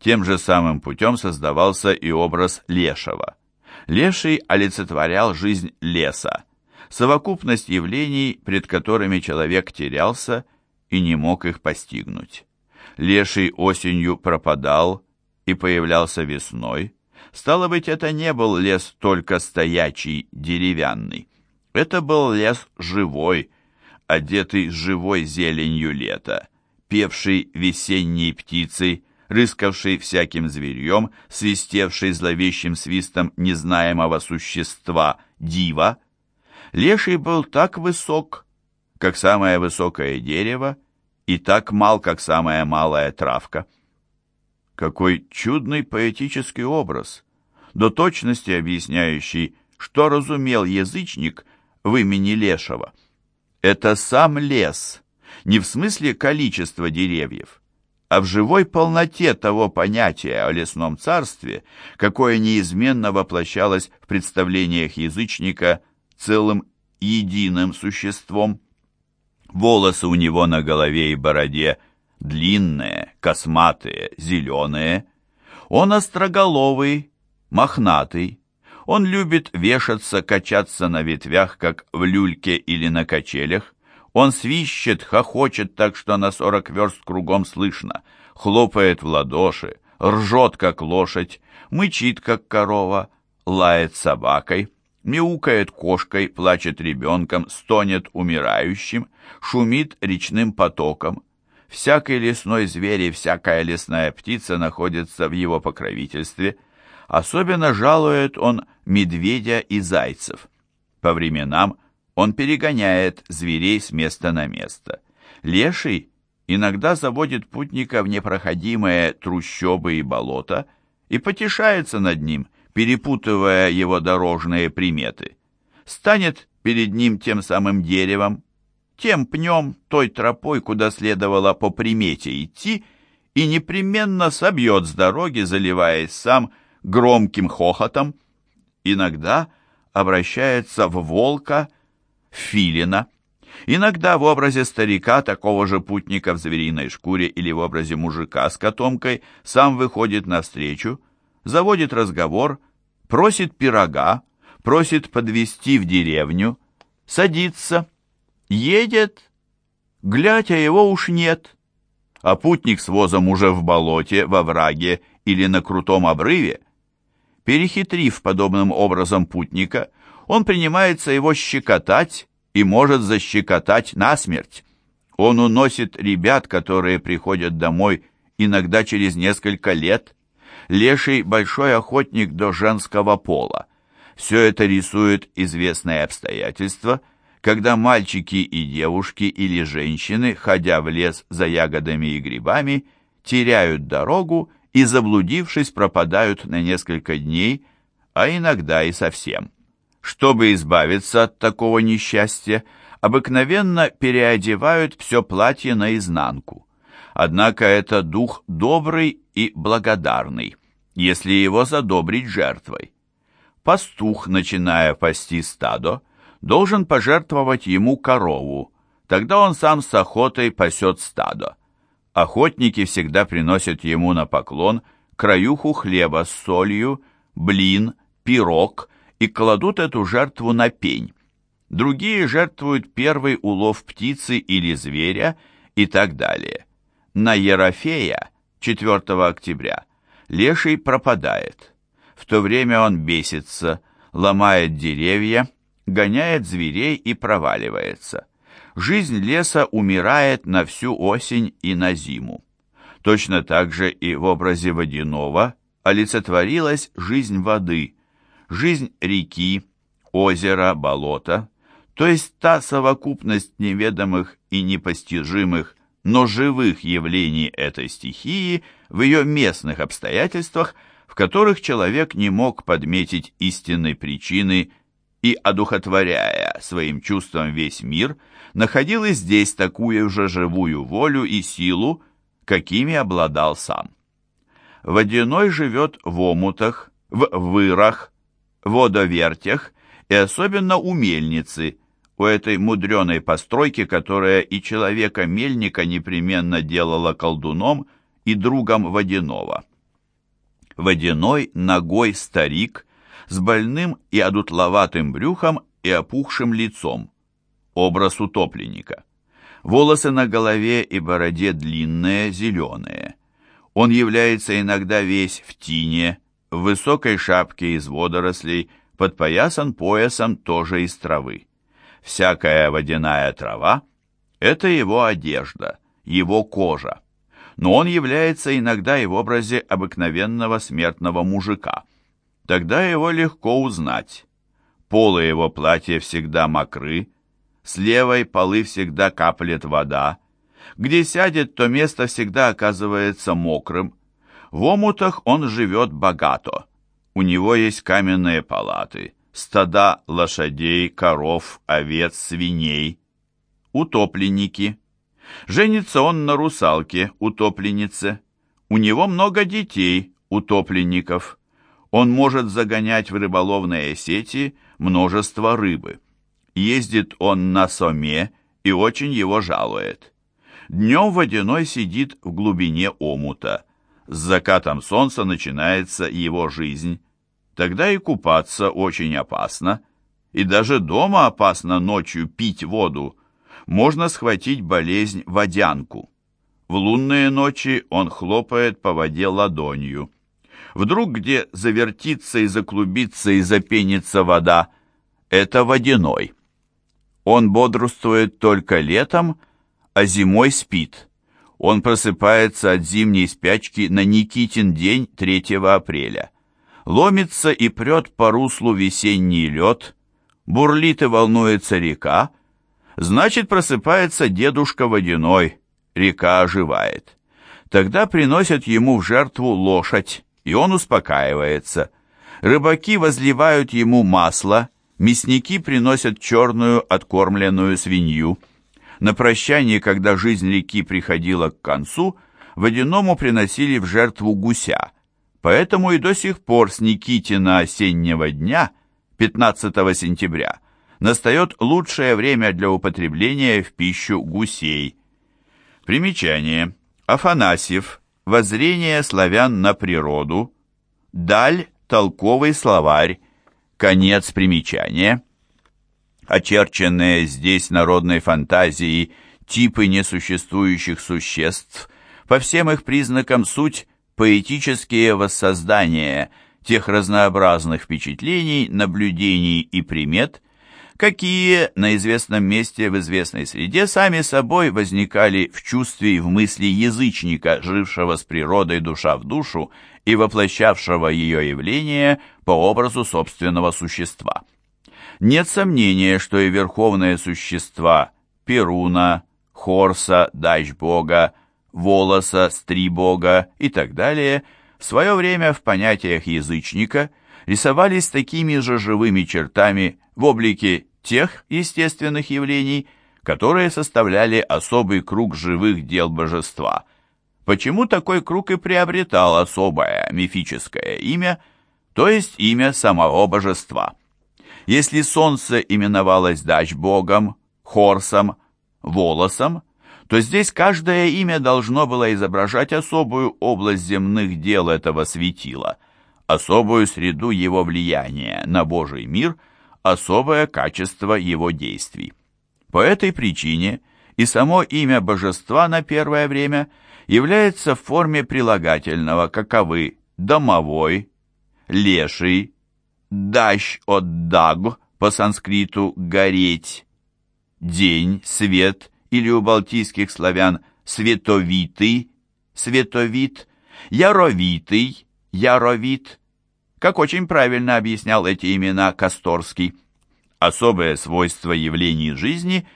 Тем же самым путем создавался и образ лешего. Леший олицетворял жизнь леса, совокупность явлений, пред которыми человек терялся и не мог их постигнуть. Леший осенью пропадал и появлялся весной. Стало быть, это не был лес только стоячий, деревянный. Это был лес живой, одетый живой зеленью лета, певший весенней птицей, рыскавший всяким зверьем, свистевший зловещим свистом незнаемого существа, дива. Леший был так высок, как самое высокое дерево, и так мал, как самая малая травка. Какой чудный поэтический образ, до точности объясняющий, что разумел язычник в имени Лешего. Это сам лес, не в смысле количества деревьев, а в живой полноте того понятия о лесном царстве, какое неизменно воплощалось в представлениях язычника целым единым существом. Волосы у него на голове и бороде длинные, косматые, зеленые. Он остроголовый, мохнатый. Он любит вешаться, качаться на ветвях, как в люльке или на качелях. Он свищет, хохочет так, что на сорок верст кругом слышно, хлопает в ладоши, ржет, как лошадь, мычит, как корова, лает собакой, мяукает кошкой, плачет ребенком, стонет умирающим, шумит речным потоком. Всякий лесной зверь и всякая лесная птица находятся в его покровительстве. Особенно жалует он медведя и зайцев. По временам он перегоняет зверей с места на место. Леший иногда заводит путника в непроходимые трущобы и болота и потешается над ним, перепутывая его дорожные приметы. Станет перед ним тем самым деревом, тем пнем, той тропой, куда следовало по примете идти, и непременно собьет с дороги, заливаясь сам громким хохотом. Иногда обращается в волка, филина. Иногда в образе старика, такого же путника в звериной шкуре или в образе мужика с котомкой, сам выходит навстречу, заводит разговор, просит пирога, просит подвести в деревню, садится, едет, глядя его уж нет, а путник с возом уже в болоте, во враге или на крутом обрыве. Перехитрив подобным образом путника, он принимается его щекотать и может защекотать насмерть. Он уносит ребят, которые приходят домой иногда через несколько лет. Леший – большой охотник до женского пола. Все это рисует известное обстоятельство, когда мальчики и девушки или женщины, ходя в лес за ягодами и грибами, теряют дорогу и, заблудившись, пропадают на несколько дней, а иногда и совсем. Чтобы избавиться от такого несчастья, обыкновенно переодевают все платье наизнанку. Однако это дух добрый и благодарный, если его задобрить жертвой. Пастух, начиная пасти стадо, должен пожертвовать ему корову, тогда он сам с охотой пасет стадо. Охотники всегда приносят ему на поклон краюху хлеба с солью, блин, пирог и кладут эту жертву на пень. Другие жертвуют первый улов птицы или зверя и так далее. На Ерофея, 4 октября, леший пропадает. В то время он бесится, ломает деревья, гоняет зверей и проваливается. Жизнь леса умирает на всю осень и на зиму. Точно так же и в образе водяного олицетворилась жизнь воды, жизнь реки, озера, болота, то есть та совокупность неведомых и непостижимых, но живых явлений этой стихии в ее местных обстоятельствах, в которых человек не мог подметить истинной причины и, одухотворяя своим чувством весь мир, находил и здесь такую же живую волю и силу, какими обладал сам. Водяной живет в омутах, в вырах, водовертях и особенно у мельницы, у этой мудреной постройки, которая и человека-мельника непременно делала колдуном и другом водяного. водяной ногой старик с больным и одутловатым брюхом и опухшим лицом. Образ утопленника. Волосы на голове и бороде длинные, зеленые. Он является иногда весь в тине, в высокой шапке из водорослей, подпоясан поясом тоже из травы. Всякая водяная трава – это его одежда, его кожа. Но он является иногда и в образе обыкновенного смертного мужика. Тогда его легко узнать. Полы его платья всегда мокры, с левой полы всегда каплет вода, где сядет, то место всегда оказывается мокрым. В омутах он живет богато. У него есть каменные палаты, стада лошадей, коров, овец, свиней. Утопленники. Женится он на русалке, утопленнице. У него много детей, утопленников. Он может загонять в рыболовные сети множество рыбы. Ездит он на соме и очень его жалует. Днем водяной сидит в глубине омута. С закатом солнца начинается его жизнь. Тогда и купаться очень опасно. И даже дома опасно ночью пить воду. Можно схватить болезнь водянку. В лунные ночи он хлопает по воде ладонью. Вдруг где завертится и заклубится и запенится вода, это водяной. Он бодрствует только летом, а зимой спит. Он просыпается от зимней спячки на Никитин день 3 апреля. Ломится и прет по руслу весенний лед, бурлит и волнуется река, значит, просыпается дедушка водяной, река оживает. Тогда приносят ему в жертву лошадь, и он успокаивается. Рыбаки возливают ему масло, мясники приносят черную откормленную свинью – на прощание, когда жизнь реки приходила к концу, водяному приносили в жертву гуся. Поэтому и до сих пор с Никитина осеннего дня, 15 сентября, настает лучшее время для употребления в пищу гусей. Примечание. Афанасьев. Воззрение славян на природу. Даль. Толковый словарь. Конец примечания очерченные здесь народной фантазией типы несуществующих существ, по всем их признакам суть поэтические воссоздания тех разнообразных впечатлений, наблюдений и примет, какие на известном месте в известной среде сами собой возникали в чувстве и в мысли язычника, жившего с природой душа в душу и воплощавшего ее явление по образу собственного существа. Нет сомнения, что и верховные существа Перуна, Хорса, Дач-бога, Волоса, Стрибога и так далее в свое время в понятиях язычника рисовались такими же живыми чертами в облике тех естественных явлений, которые составляли особый круг живых дел божества. Почему такой круг и приобретал особое мифическое имя, то есть имя самого божества? Если солнце именовалось дач-богом, хорсом, волосом, то здесь каждое имя должно было изображать особую область земных дел этого светила, особую среду его влияния на Божий мир, особое качество его действий. По этой причине и само имя божества на первое время является в форме прилагательного, каковы «домовой», «леший», Дащ от даг по санскриту «гореть», день, свет или у балтийских славян световитый, световит, яровитый, яровит, как очень правильно объяснял эти имена Косторский. Особое свойство явлений жизни,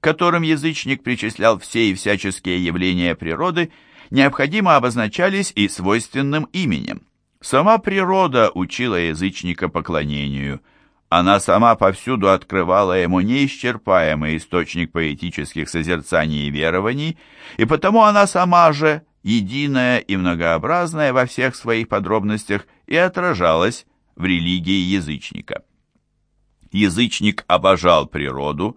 которым язычник причислял все и всяческие явления природы, необходимо обозначались и свойственным именем. Сама природа учила язычника поклонению. Она сама повсюду открывала ему неисчерпаемый источник поэтических созерцаний и верований, и потому она сама же, единая и многообразная во всех своих подробностях, и отражалась в религии язычника. Язычник обожал природу,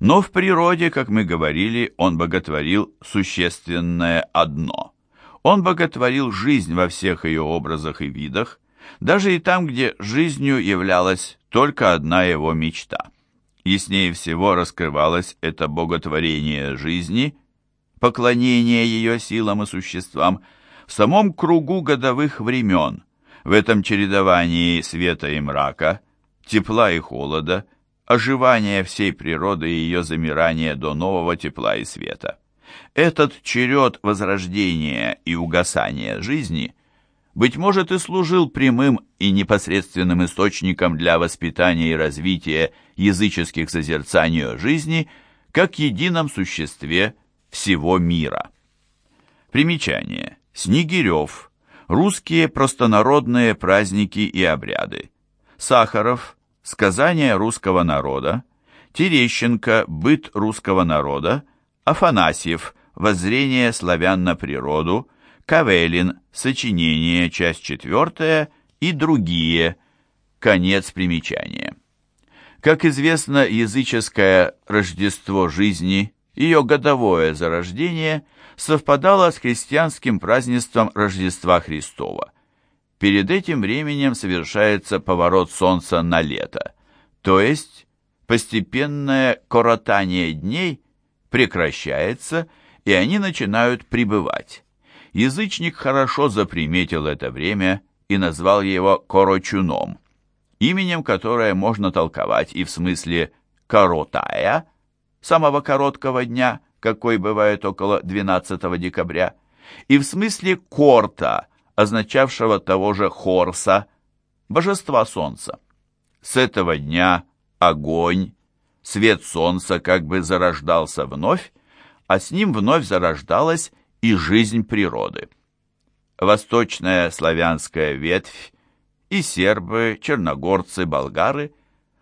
но в природе, как мы говорили, он боготворил существенное одно – Он боготворил жизнь во всех ее образах и видах, даже и там, где жизнью являлась только одна его мечта. Яснее всего раскрывалось это боготворение жизни, поклонение ее силам и существам в самом кругу годовых времен, в этом чередовании света и мрака, тепла и холода, оживания всей природы и ее замирания до нового тепла и света. Этот черед возрождения и угасания жизни, быть может, и служил прямым и непосредственным источником для воспитания и развития языческих созерцаний жизни как едином существе всего мира. Примечание. Снегирев. Русские простонародные праздники и обряды. Сахаров. Сказания русского народа. Терещенко. Быт русского народа. Афанасьев, «Воззрение славян на природу», Кавелин, сочинение, часть четвертая и другие, конец примечания. Как известно, языческое Рождество жизни, ее годовое зарождение, совпадало с христианским празднеством Рождества Христова. Перед этим временем совершается поворот Солнца на лето, то есть постепенное коротание дней – прекращается, и они начинают пребывать. Язычник хорошо заприметил это время и назвал его Корочуном, именем которое можно толковать и в смысле «коротая», самого короткого дня, какой бывает около 12 декабря, и в смысле «корта», означавшего того же Хорса, божества солнца. С этого дня огонь, свет солнца как бы зарождался вновь, а с ним вновь зарождалась и жизнь природы. Восточная славянская ветвь и сербы, черногорцы, болгары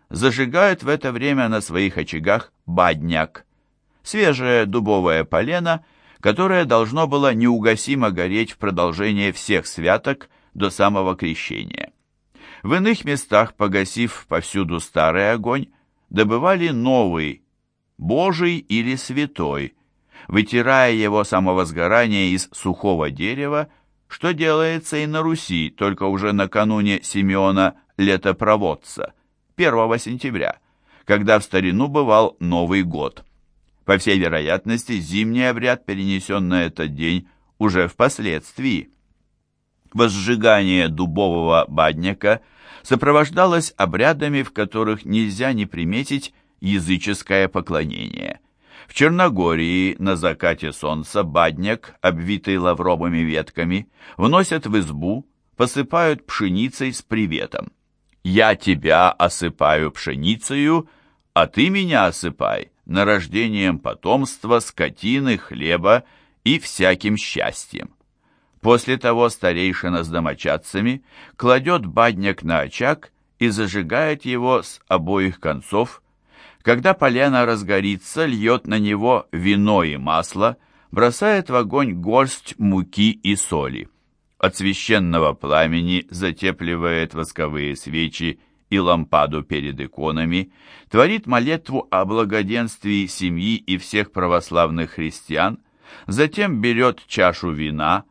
зажигают в это время на своих очагах бадняк, свежее дубовое полено, которое должно было неугасимо гореть в продолжение всех святок до самого крещения. В иных местах, погасив повсюду старый огонь, добывали новый, божий или святой, вытирая его самовозгорание из сухого дерева, что делается и на Руси, только уже накануне Симеона Летопроводца, 1 сентября, когда в старину бывал Новый год. По всей вероятности, зимний обряд перенесен на этот день уже впоследствии. Возжигание дубового бадняка – сопровождалось обрядами, в которых нельзя не приметить языческое поклонение. В Черногории на закате солнца бадняк, обвитый лавровыми ветками, вносят в избу, посыпают пшеницей с приветом. «Я тебя осыпаю пшеницею, а ты меня осыпай нарождением потомства, скотины, хлеба и всяким счастьем». После того старейшина с домочадцами кладет бадняк на очаг и зажигает его с обоих концов. Когда полено разгорится, льет на него вино и масло, бросает в огонь горсть муки и соли. От священного пламени затепливает восковые свечи и лампаду перед иконами, творит молитву о благоденствии семьи и всех православных христиан, затем берет чашу вина,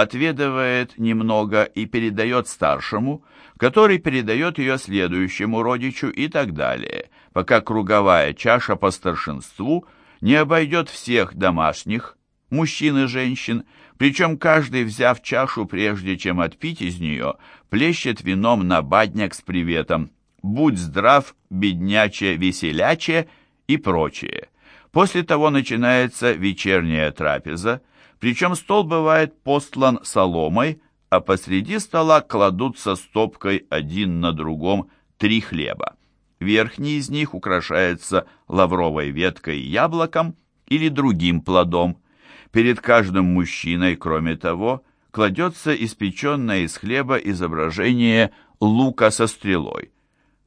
отведывает немного и передает старшему, который передает ее следующему родичу и так далее, пока круговая чаша по старшинству не обойдет всех домашних, мужчин и женщин, причем каждый, взяв чашу, прежде чем отпить из нее, плещет вином на бадняк с приветом «Будь здрав, бедняче, веселяче» и прочее. После того начинается вечерняя трапеза, причем стол бывает постлан соломой, а посреди стола кладутся стопкой один на другом три хлеба. Верхний из них украшается лавровой веткой яблоком или другим плодом. Перед каждым мужчиной, кроме того, кладется испеченное из хлеба изображение лука со стрелой.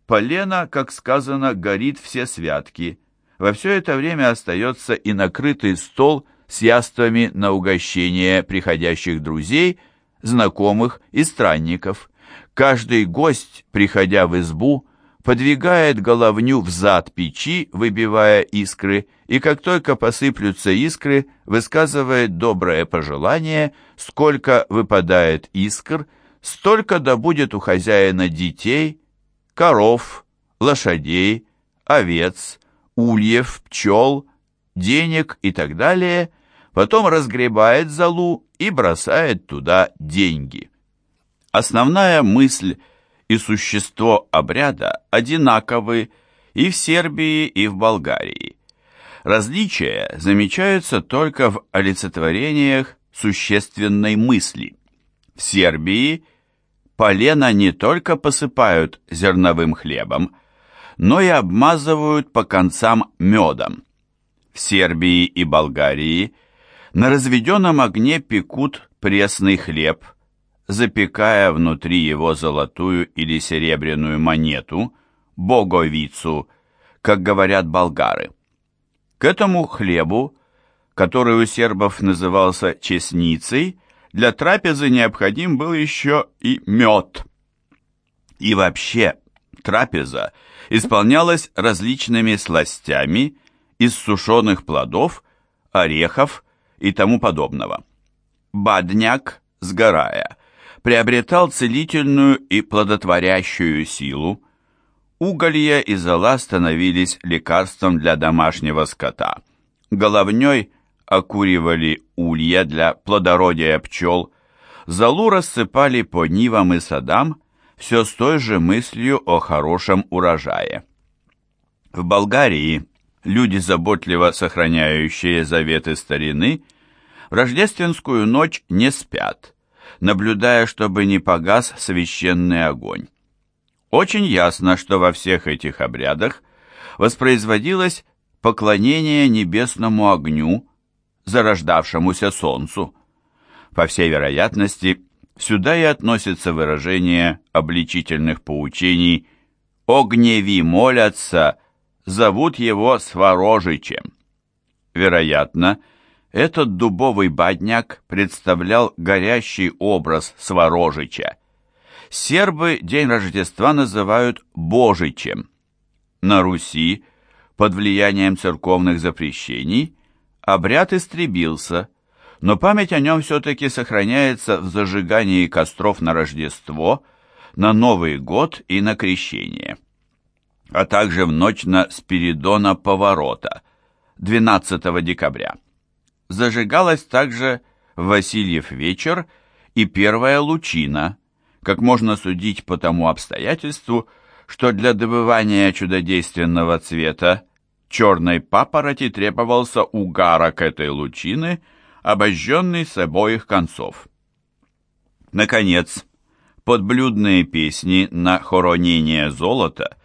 Полено, как сказано, горит все святки. Во все это время остается и накрытый стол с яствами на угощение приходящих друзей, знакомых и странников. Каждый гость, приходя в избу, подвигает головню в зад печи, выбивая искры, и как только посыплются искры, высказывает доброе пожелание, сколько выпадает искр, столько да будет у хозяина детей, коров, лошадей, овец, ульев, пчел, денег и так далее, потом разгребает залу и бросает туда деньги. Основная мысль и существо обряда одинаковы и в Сербии, и в Болгарии. Различия замечаются только в олицетворениях существенной мысли. В Сербии полено не только посыпают зерновым хлебом, но и обмазывают по концам медом. В Сербии и Болгарии на разведенном огне пекут пресный хлеб, запекая внутри его золотую или серебряную монету, боговицу, как говорят болгары. К этому хлебу, который у сербов назывался чесницей, для трапезы необходим был еще и мед. И вообще, трапеза исполнялась различными сластями из сушеных плодов, орехов и тому подобного. Бадняк, сгорая, приобретал целительную и плодотворящую силу, уголья и зола становились лекарством для домашнего скота. Головней окуривали улья для плодородия пчел, золу рассыпали по нивам и садам, все с той же мыслью о хорошем урожае. В Болгарии люди, заботливо сохраняющие заветы старины, в рождественскую ночь не спят, наблюдая, чтобы не погас священный огонь. Очень ясно, что во всех этих обрядах воспроизводилось поклонение небесному огню, зарождавшемуся солнцу. По всей вероятности, сюда и относится выражение обличительных поучений «О гневи молятся, зовут его Сворожичем». Вероятно, этот дубовый бадняк представлял горящий образ Сворожича. Сербы день Рождества называют Божичем. На Руси, под влиянием церковных запрещений, обряд истребился, но память о нем все-таки сохраняется в зажигании костров на Рождество, на Новый год и на Крещение, а также в ночь на Спиридона Поворота, 12 декабря зажигалась также Васильев вечер и первая лучина, как можно судить по тому обстоятельству, что для добывания чудодейственного цвета черной папороти требовался угарок этой лучины, обожженный с обоих концов. Наконец, подблюдные песни на хоронение золота,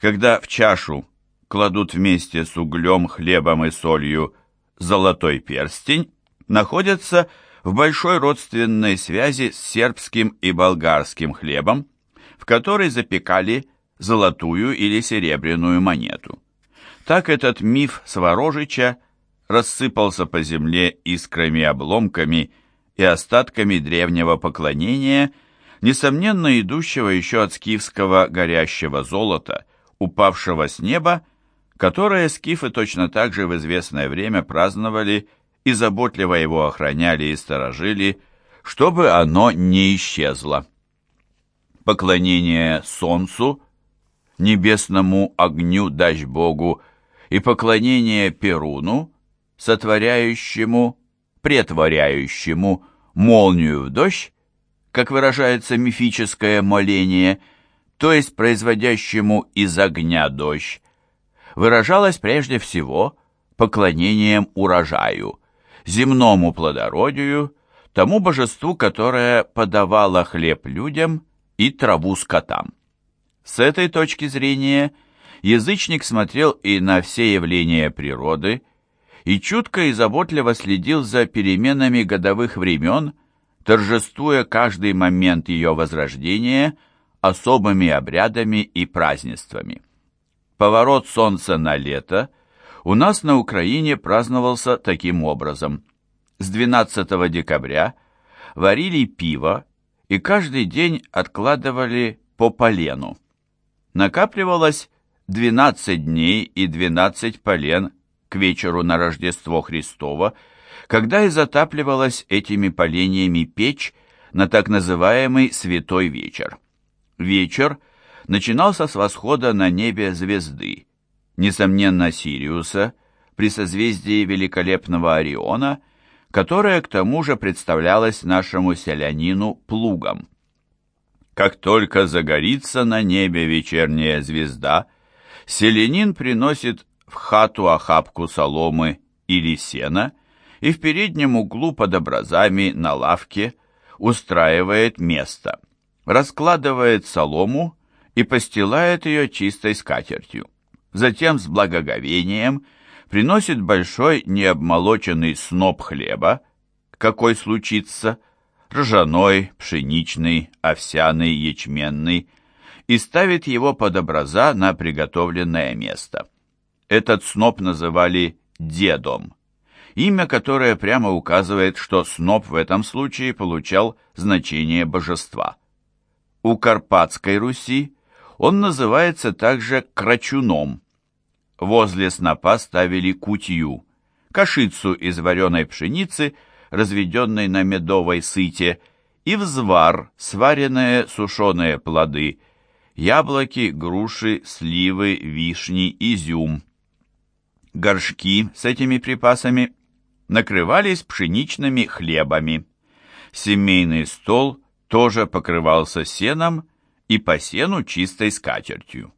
когда в чашу кладут вместе с углем, хлебом и солью золотой перстень находятся в большой родственной связи с сербским и болгарским хлебом, в который запекали золотую или серебряную монету. Так этот миф Сворожича рассыпался по земле искрами-обломками и остатками древнего поклонения, несомненно идущего еще от скифского горящего золота, упавшего с неба которое скифы точно так же в известное время праздновали и заботливо его охраняли и сторожили, чтобы оно не исчезло. Поклонение солнцу, небесному огню, дач Богу, и поклонение Перуну, сотворяющему, претворяющему молнию в дождь, как выражается мифическое моление, то есть производящему из огня дождь, выражалось прежде всего поклонением урожаю, земному плодородию, тому божеству, которое подавало хлеб людям и траву скотам. С этой точки зрения язычник смотрел и на все явления природы, и чутко и заботливо следил за переменами годовых времен, торжествуя каждый момент ее возрождения особыми обрядами и празднествами поворот солнца на лето у нас на Украине праздновался таким образом. С 12 декабря варили пиво и каждый день откладывали по полену. накапливалось 12 дней и 12 полен к вечеру на Рождество Христово, когда и затапливалась этими поленьями печь на так называемый Святой Вечер. Вечер начинался с восхода на небе звезды, несомненно Сириуса, при созвездии великолепного Ориона, которая к тому же представлялась нашему селянину плугом. Как только загорится на небе вечерняя звезда, селянин приносит в хату охапку соломы или сена и в переднем углу под образами на лавке устраивает место, раскладывает солому и постилает ее чистой скатертью. Затем с благоговением приносит большой необмолоченный сноп хлеба, какой случится, ржаной, пшеничный, овсяный, ячменный, и ставит его под образа на приготовленное место. Этот сноп называли дедом, имя которое прямо указывает, что сноп в этом случае получал значение божества. У Карпатской Руси он называется также крачуном. Возле снопа ставили кутью, кашицу из вареной пшеницы – разведенной на медовой сыте, и взвар, сваренные сушеные плоды, яблоки, груши, сливы, вишни, изюм. Горшки с этими припасами накрывались пшеничными хлебами. Семейный стол тоже покрывался сеном и по сену чистой скатертью.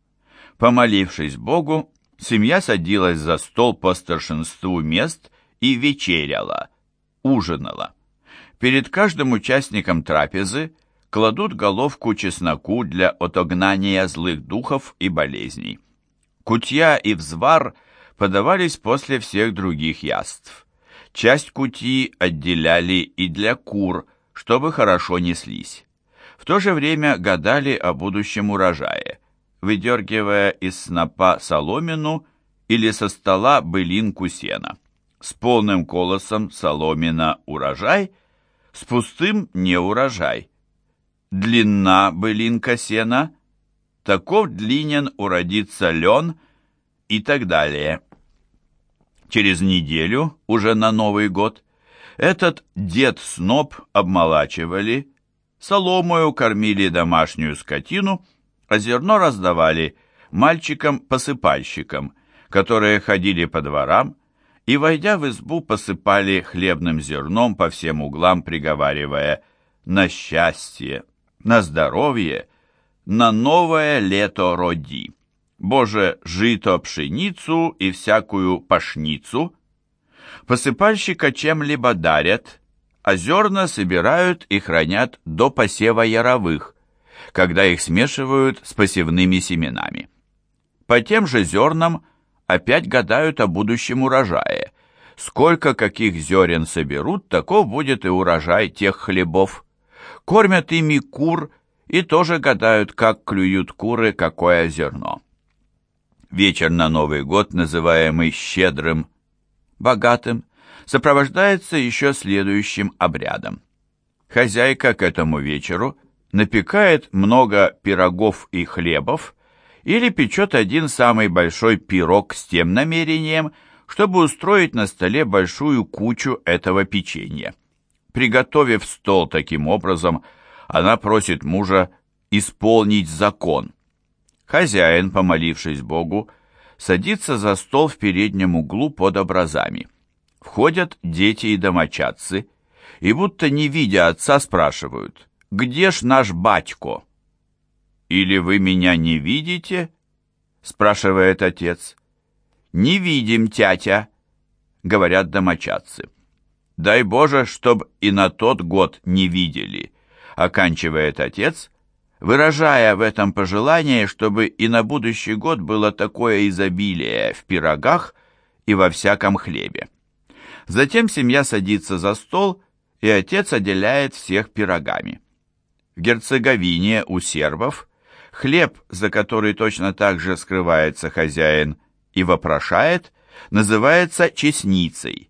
Помолившись Богу, семья садилась за стол по старшинству мест и вечеряла, ужинала. Перед каждым участником трапезы кладут головку чесноку для отогнания злых духов и болезней. Кутья и взвар подавались после всех других яств. Часть кутьи отделяли и для кур, чтобы хорошо неслись. В то же время гадали о будущем урожае, выдергивая из снопа соломину или со стола былинку сена с полным колосом соломина урожай, с пустым не урожай. Длина былинка сена, таков длинен уродится лен и так далее. Через неделю, уже на Новый год, этот дед Сноб обмолачивали, соломою кормили домашнюю скотину, а зерно раздавали мальчикам-посыпальщикам, которые ходили по дворам, и, войдя в избу, посыпали хлебным зерном по всем углам, приговаривая «На счастье, на здоровье, на новое лето роди! Боже, жито пшеницу и всякую пашницу!» Посыпальщика чем-либо дарят, а зерна собирают и хранят до посева яровых, когда их смешивают с посевными семенами. По тем же зернам – опять гадают о будущем урожае. Сколько каких зерен соберут, таков будет и урожай тех хлебов. Кормят ими кур и тоже гадают, как клюют куры какое зерно. Вечер на Новый год, называемый щедрым, богатым, сопровождается еще следующим обрядом. Хозяйка к этому вечеру напекает много пирогов и хлебов, или печет один самый большой пирог с тем намерением, чтобы устроить на столе большую кучу этого печенья. Приготовив стол таким образом, она просит мужа исполнить закон. Хозяин, помолившись Богу, садится за стол в переднем углу под образами. Входят дети и домочадцы, и будто не видя отца спрашивают, «Где ж наш батько?» «Или вы меня не видите?» — спрашивает отец. «Не видим, тятя», — говорят домочадцы. «Дай Боже, чтоб и на тот год не видели», — оканчивает отец, выражая в этом пожелание, чтобы и на будущий год было такое изобилие в пирогах и во всяком хлебе. Затем семья садится за стол, и отец отделяет всех пирогами. В Герцеговине у сербов Хлеб, за который точно так же скрывается хозяин и вопрошает, называется чесницей.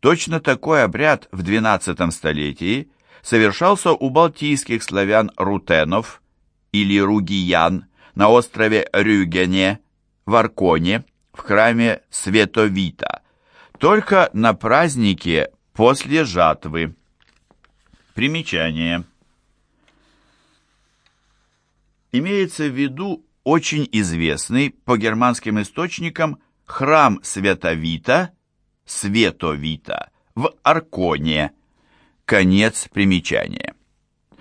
Точно такой обряд в XII столетии совершался у балтийских славян рутенов или ругиян на острове Рюгене, в Арконе, в храме Световита, только на празднике после жатвы. Примечание. Имеется в виду очень известный по германским источникам храм Световита, Световита в Арконе. Конец примечания.